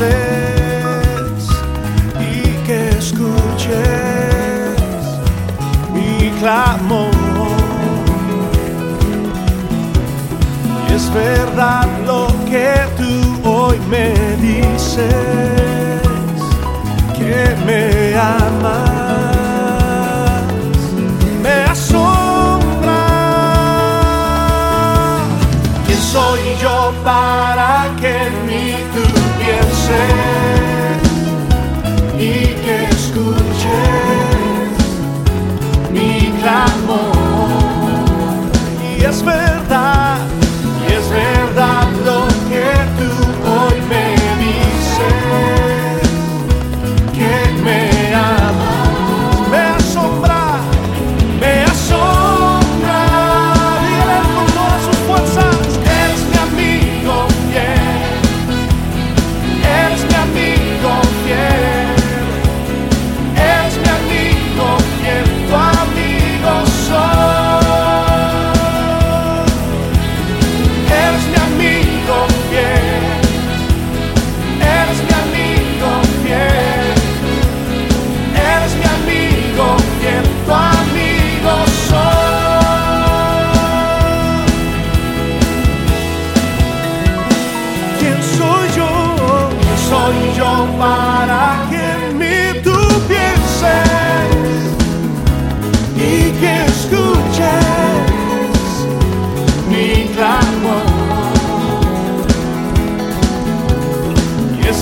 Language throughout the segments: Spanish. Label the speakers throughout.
Speaker 1: y que escuches mi clamor. Y es verdad lo que tú hoy me dices, que me amas. Me asombra. ¿Quién soy yo para que en say.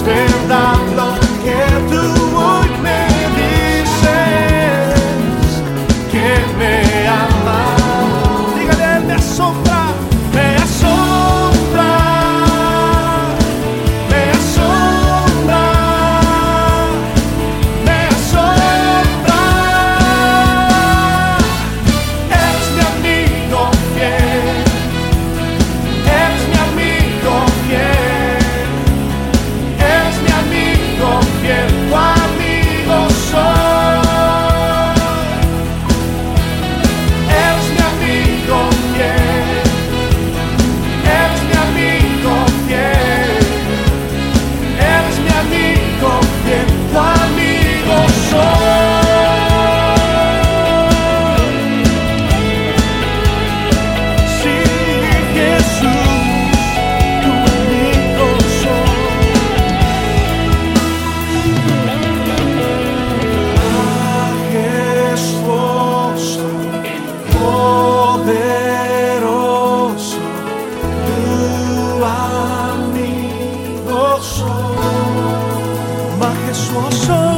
Speaker 1: es verdad lo majestuoso, majestuoso.